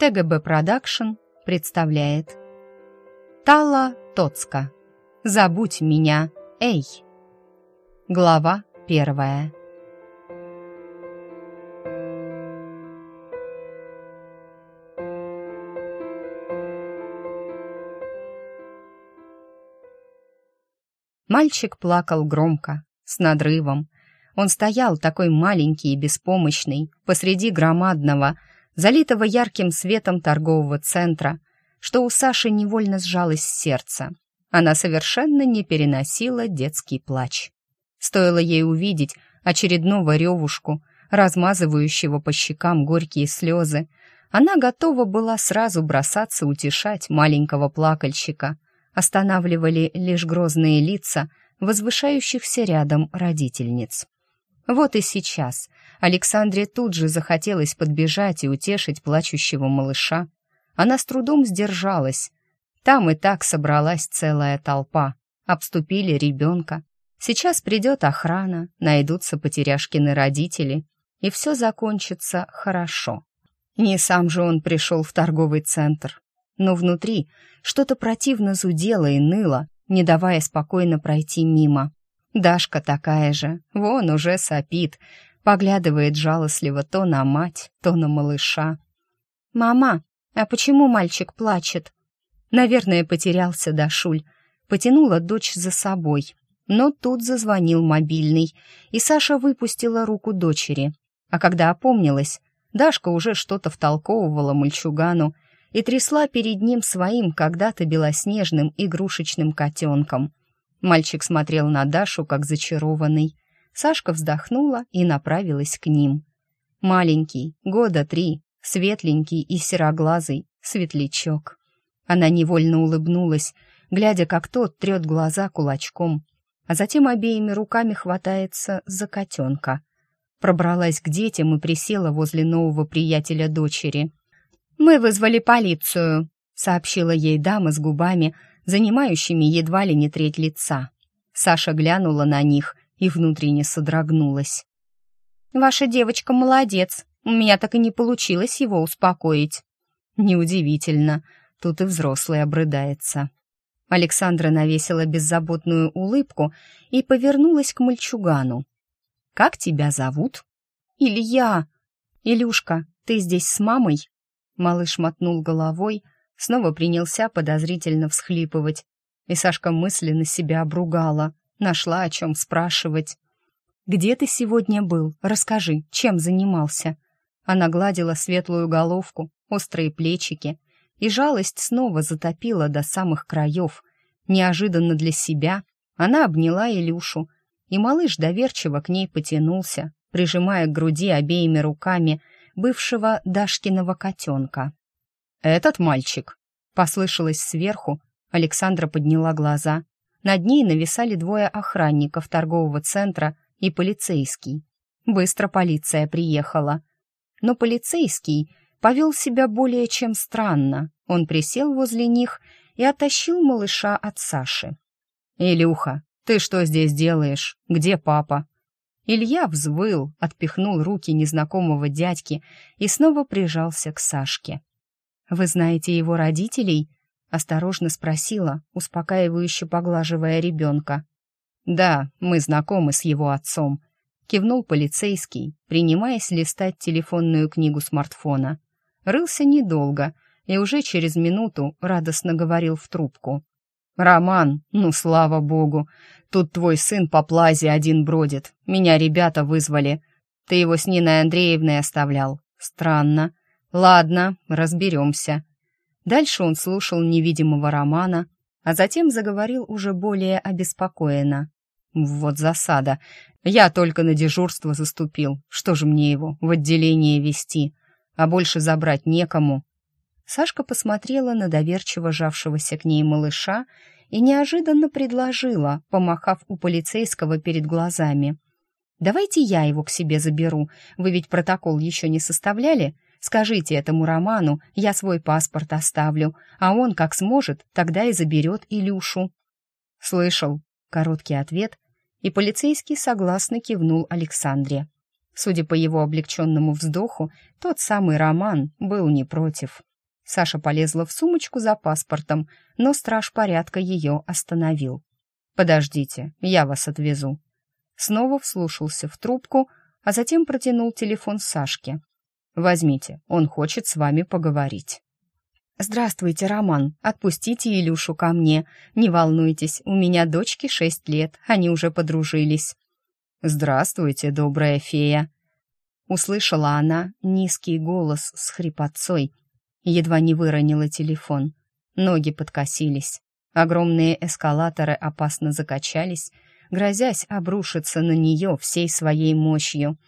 ТГБ Production представляет Тала Тоцка «Забудь меня, эй!» Глава первая Мальчик плакал громко, с надрывом. Он стоял такой маленький и беспомощный посреди громадного, залитого ярким светом торгового центра, что у Саши невольно сжалось сердце. Она совершенно не переносила детский плач. Стоило ей увидеть очередного ревушку, размазывающего по щекам горькие слезы, она готова была сразу бросаться утешать маленького плакальщика — останавливали лишь грозные лица возвышающихся рядом родительниц. Вот и сейчас Александре тут же захотелось подбежать и утешить плачущего малыша. Она с трудом сдержалась. Там и так собралась целая толпа. Обступили ребенка. Сейчас придет охрана, найдутся потеряшкины родители, и все закончится хорошо. Не сам же он пришел в торговый центр, но внутри что-то противно зудело и ныло, не давая спокойно пройти мимо. Дашка такая же, вон уже сопит, поглядывает жалостливо то на мать, то на малыша. «Мама, а почему мальчик плачет?» Наверное, потерялся Дашуль. Потянула дочь за собой. Но тут зазвонил мобильный, и Саша выпустила руку дочери. А когда опомнилась, Дашка уже что-то втолковывала мальчугану, и трясла перед ним своим когда-то белоснежным игрушечным котенком. Мальчик смотрел на Дашу, как зачарованный. Сашка вздохнула и направилась к ним. Маленький, года три, светленький и сероглазый, светлячок. Она невольно улыбнулась, глядя, как тот трет глаза кулачком, а затем обеими руками хватается за котенка. Пробралась к детям и присела возле нового приятеля дочери. «Мы вызвали полицию», — сообщила ей дама с губами, занимающими едва ли не треть лица. Саша глянула на них и внутренне содрогнулась. «Ваша девочка молодец, у меня так и не получилось его успокоить». «Неудивительно, тут и взрослый обрыдается». Александра навесила беззаботную улыбку и повернулась к мальчугану. «Как тебя зовут?» «Илья!» «Илюшка, ты здесь с мамой?» Малыш мотнул головой, снова принялся подозрительно всхлипывать. И Сашка мысленно себя обругала, нашла о чем спрашивать. «Где ты сегодня был? Расскажи, чем занимался?» Она гладила светлую головку, острые плечики, и жалость снова затопила до самых краев. Неожиданно для себя она обняла Илюшу, и малыш доверчиво к ней потянулся, прижимая к груди обеими руками бывшего Дашкиного котенка. «Этот мальчик!» — послышалось сверху. Александра подняла глаза. Над ней нависали двое охранников торгового центра и полицейский. Быстро полиция приехала. Но полицейский повел себя более чем странно. Он присел возле них и оттащил малыша от Саши. «Илюха, ты что здесь делаешь? Где папа?» Илья взвыл, отпихнул руки незнакомого дядьки и снова прижался к Сашке. «Вы знаете его родителей?» — осторожно спросила, успокаивающе поглаживая ребенка. «Да, мы знакомы с его отцом», — кивнул полицейский, принимаясь листать телефонную книгу смартфона. Рылся недолго и уже через минуту радостно говорил в трубку. «Роман, ну слава богу, тут твой сын по плазе один бродит. Меня ребята вызвали. Ты его с Ниной Андреевной оставлял. Странно. Ладно, разберемся». Дальше он слушал невидимого Романа, а затем заговорил уже более обеспокоенно. «Вот засада. Я только на дежурство заступил. Что же мне его в отделение вести? А больше забрать некому. Сашка посмотрела на доверчиво жавшегося к ней малыша и неожиданно предложила, помахав у полицейского перед глазами. «Давайте я его к себе заберу. Вы ведь протокол еще не составляли? Скажите этому Роману, я свой паспорт оставлю, а он, как сможет, тогда и заберет Илюшу». «Слышал», — короткий ответ, и полицейский согласно кивнул Александре. Судя по его облегченному вздоху, тот самый Роман был не против. Саша полезла в сумочку за паспортом, но страж порядка ее остановил. «Подождите, я вас отвезу». Снова вслушался в трубку, а затем протянул телефон Сашке. «Возьмите, он хочет с вами поговорить». «Здравствуйте, Роман. Отпустите Илюшу ко мне. Не волнуйтесь, у меня дочке шесть лет, они уже подружились». «Здравствуйте, добрая фея». Услышала она низкий голос с хрипотцой. Едва не выронила телефон. Ноги подкосились. Огромные эскалаторы опасно закачались, грозясь обрушиться на нее всей своей мощью.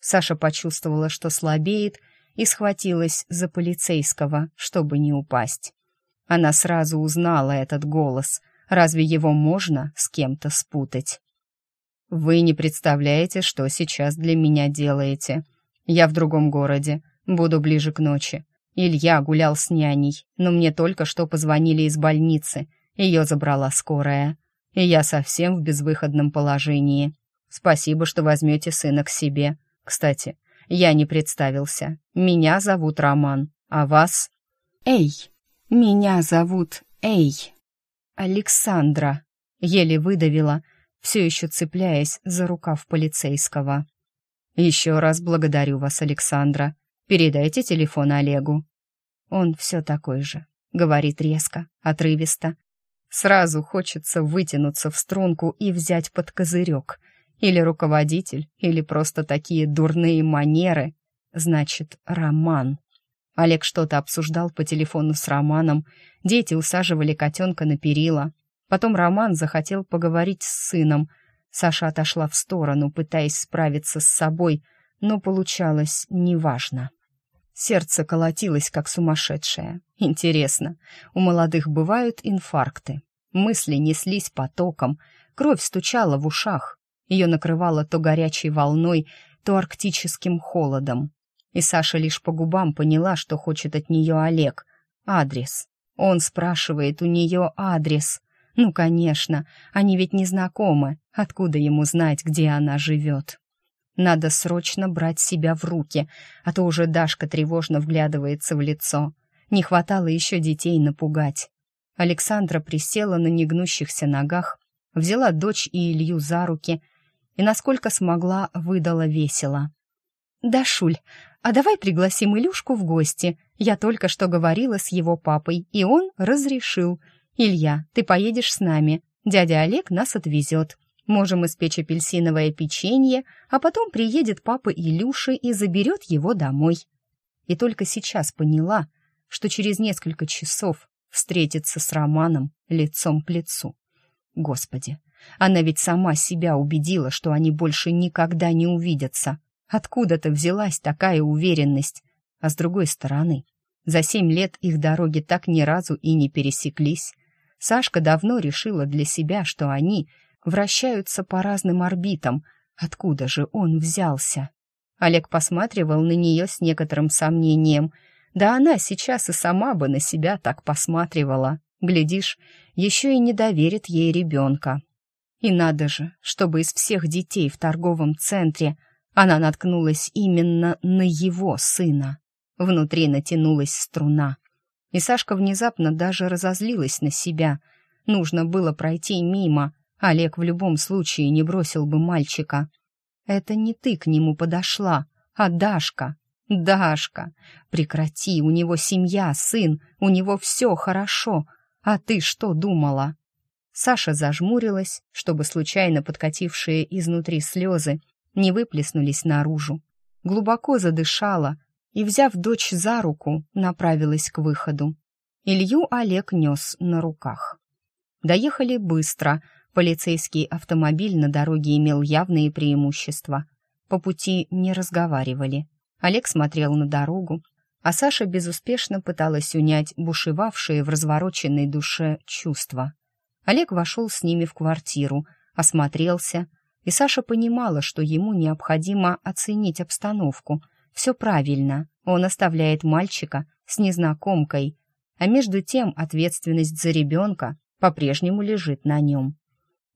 Саша почувствовала, что слабеет, и схватилась за полицейского, чтобы не упасть. Она сразу узнала этот голос. Разве его можно с кем-то спутать? «Вы не представляете, что сейчас для меня делаете. Я в другом городе, буду ближе к ночи. Илья гулял с няней, но мне только что позвонили из больницы. Ее забрала скорая. И я совсем в безвыходном положении. Спасибо, что возьмете сына к себе. Кстати, я не представился. Меня зовут Роман, а вас? Эй, меня зовут Эй. Александра. Еле выдавила, все еще цепляясь за рукав полицейского. «Еще раз благодарю вас, Александра. Передайте телефон Олегу». Он все такой же, говорит резко, отрывисто. Сразу хочется вытянуться в струнку и взять под козырек. Или руководитель, или просто такие дурные манеры. Значит, Роман. Олег что-то обсуждал по телефону с Романом. Дети усаживали котенка на перила. Потом Роман захотел поговорить с сыном. Саша отошла в сторону, пытаясь справиться с собой, но получалось неважно. Сердце колотилось, как сумасшедшее. Интересно, у молодых бывают инфаркты. Мысли неслись потоком, кровь стучала в ушах. Ее накрывало то горячей волной, то арктическим холодом. И Саша лишь по губам поняла, что хочет от нее Олег. Адрес. Он спрашивает у нее адрес. Ну, конечно, они ведь не знакомы. Откуда ему знать, где она живет? Надо срочно брать себя в руки, а то уже Дашка тревожно вглядывается в лицо. Не хватало еще детей напугать. Александра присела на негнущихся ногах, взяла дочь и Илью за руки и, насколько смогла, выдала весело. «Дашуль, а давай пригласим Илюшку в гости. Я только что говорила с его папой, и он разрешил. Илья, ты поедешь с нами. Дядя Олег нас отвезет. Можем испечь апельсиновое печенье, а потом приедет папа Илюши и заберет его домой. И только сейчас поняла, что через несколько часов встретится с Романом лицом к лицу. Господи, она ведь сама себя убедила, что они больше никогда не увидятся. Откуда-то взялась такая уверенность. А с другой стороны, за семь лет их дороги так ни разу и не пересеклись. Сашка давно решила для себя, что они вращаются по разным орбитам. Откуда же он взялся? Олег посматривал на нее с некоторым сомнением. Да она сейчас и сама бы на себя так посматривала. Глядишь, еще и не доверит ей ребенка. И надо же, чтобы из всех детей в торговом центре она наткнулась именно на его сына. Внутри натянулась струна. И Сашка внезапно даже разозлилась на себя. Нужно было пройти мимо, Олег в любом случае не бросил бы мальчика. Это не ты к нему подошла, а Дашка. Дашка, прекрати, у него семья, сын, у него все хорошо. А ты что думала? Саша зажмурилась, чтобы случайно подкатившие изнутри слезы не выплеснулись наружу. Глубоко задышала и, взяв дочь за руку, направилась к выходу. Илью Олег нес на руках. Доехали быстро — Полицейский автомобиль на дороге имел явные преимущества. По пути не разговаривали. Олег смотрел на дорогу, а Саша безуспешно пыталась унять бушевавшие в развороченной душе чувства. Олег вошел с ними в квартиру, осмотрелся, и Саша понимала, что ему необходимо оценить обстановку. Все правильно, он оставляет мальчика с незнакомкой, а между тем ответственность за ребенка по-прежнему лежит на нем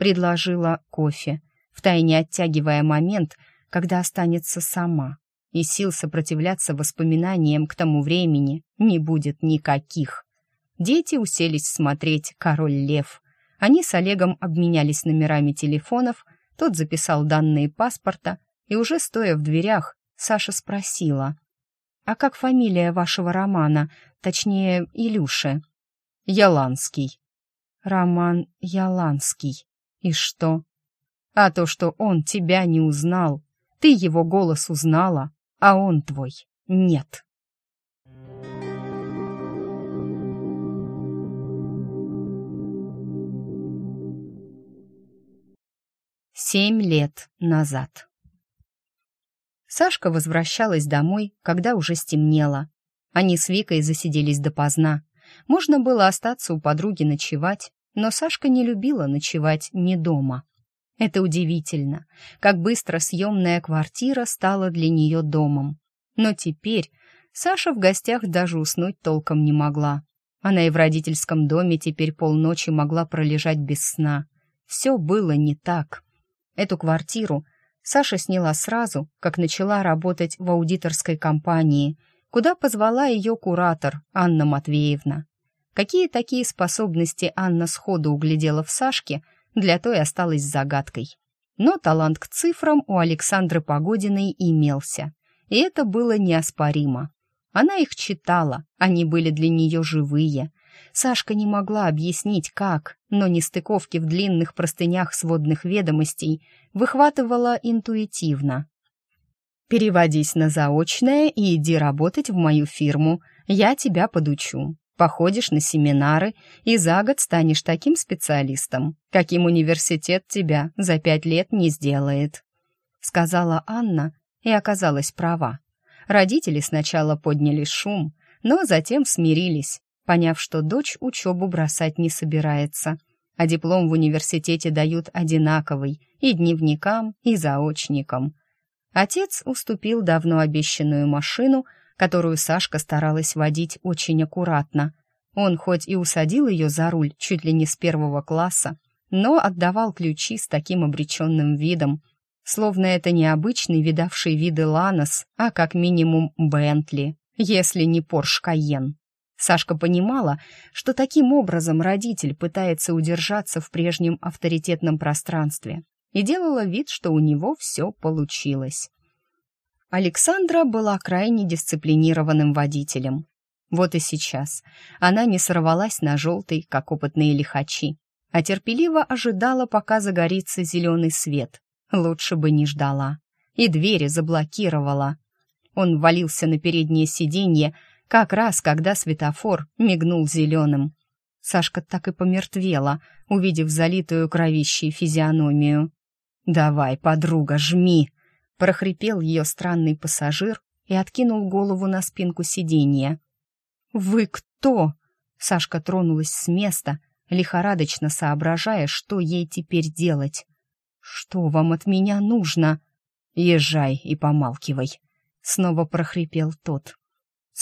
предложила кофе, втайне оттягивая момент, когда останется сама. и сил сопротивляться воспоминаниям к тому времени не будет никаких. Дети уселись смотреть «Король лев». Они с Олегом обменялись номерами телефонов, тот записал данные паспорта, и уже стоя в дверях, Саша спросила, «А как фамилия вашего Романа, точнее, Илюши?» «Яланский». «Роман Яланский. И что?» «А то, что он тебя не узнал. Ты его голос узнала, а он твой нет». Семь лет назад. Сашка возвращалась домой, когда уже стемнело. Они с Викой засиделись допоздна. Можно было остаться у подруги ночевать, но Сашка не любила ночевать не дома. Это удивительно, как быстро съемная квартира стала для нее домом. Но теперь Саша в гостях даже уснуть толком не могла. Она и в родительском доме теперь полночи могла пролежать без сна. Все было не так. Эту квартиру Саша сняла сразу, как начала работать в аудиторской компании, куда позвала ее куратор Анна Матвеевна. Какие такие способности Анна сходу углядела в Сашке, для той осталось загадкой. Но талант к цифрам у Александры Погодиной имелся, и это было неоспоримо. Она их читала, они были для нее живые, Сашка не могла объяснить, как, но нестыковки в длинных простынях сводных ведомостей выхватывала интуитивно. «Переводись на заочное и иди работать в мою фирму. Я тебя подучу. Походишь на семинары и за год станешь таким специалистом, каким университет тебя за пять лет не сделает», — сказала Анна и оказалась права. Родители сначала подняли шум, но затем смирились поняв, что дочь учебу бросать не собирается, а диплом в университете дают одинаковый и дневникам, и заочникам. Отец уступил давно обещанную машину, которую Сашка старалась водить очень аккуратно. Он хоть и усадил ее за руль чуть ли не с первого класса, но отдавал ключи с таким обреченным видом, словно это не обычный видавший виды Ланос, а как минимум Бентли, если не Порш Кайен. Сашка понимала, что таким образом родитель пытается удержаться в прежнем авторитетном пространстве и делала вид, что у него все получилось. Александра была крайне дисциплинированным водителем. Вот и сейчас она не сорвалась на желтый, как опытные лихачи, а терпеливо ожидала, пока загорится зеленый свет. Лучше бы не ждала. И двери заблокировала. Он валился на переднее сиденье, как раз когда светофор мигнул зеленым. Сашка так и помертвела, увидев залитую кровищей физиономию. «Давай, подруга, жми!» — прохрипел ее странный пассажир и откинул голову на спинку сиденья. «Вы кто?» — Сашка тронулась с места, лихорадочно соображая, что ей теперь делать. «Что вам от меня нужно?» «Езжай и помалкивай», — снова прохрипел тот.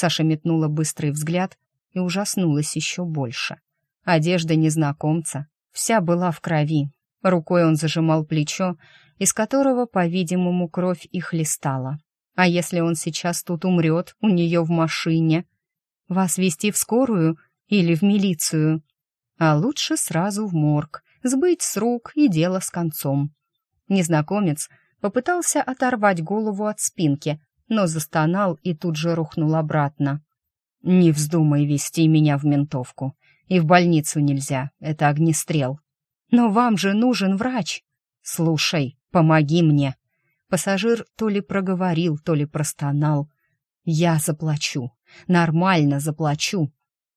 Саша метнула быстрый взгляд и ужаснулась еще больше. Одежда незнакомца вся была в крови. Рукой он зажимал плечо, из которого, по-видимому, кровь и хлестала. А если он сейчас тут умрет, у нее в машине? Вас вести в скорую или в милицию? А лучше сразу в морг, сбыть с рук и дело с концом. Незнакомец попытался оторвать голову от спинки, но застонал и тут же рухнул обратно. «Не вздумай вести меня в ментовку. И в больницу нельзя, это огнестрел. Но вам же нужен врач. Слушай, помоги мне». Пассажир то ли проговорил, то ли простонал. «Я заплачу. Нормально заплачу.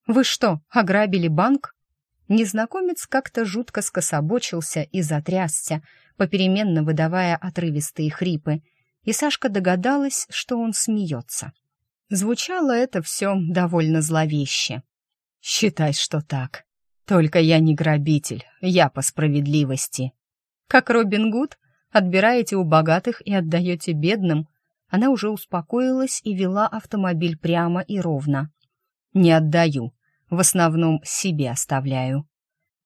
Вы что, ограбили банк?» Незнакомец как-то жутко скособочился и затрясся, попеременно выдавая отрывистые хрипы, и Сашка догадалась, что он смеется. Звучало это все довольно зловеще. «Считай, что так. Только я не грабитель, я по справедливости. Как Робин Гуд, отбираете у богатых и отдаете бедным». Она уже успокоилась и вела автомобиль прямо и ровно. «Не отдаю, в основном себе оставляю».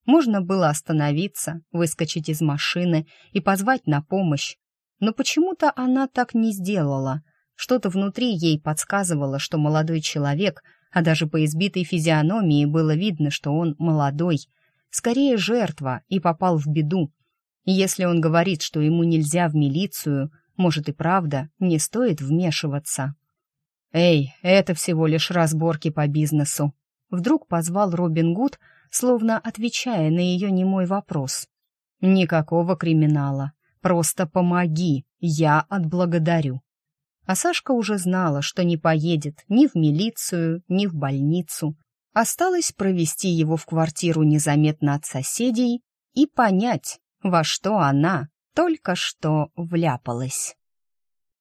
Можно было остановиться, выскочить из машины и позвать на помощь, но почему-то она так не сделала. Что-то внутри ей подсказывало, что молодой человек, а даже по избитой физиономии было видно, что он молодой, скорее жертва и попал в беду. Если он говорит, что ему нельзя в милицию, может и правда, не стоит вмешиваться. «Эй, это всего лишь разборки по бизнесу», — вдруг позвал Робин Гуд, словно отвечая на ее немой вопрос. «Никакого криминала. Просто помоги, я отблагодарю». А Сашка уже знала, что не поедет ни в милицию, ни в больницу. Осталось провести его в квартиру незаметно от соседей и понять, во что она только что вляпалась.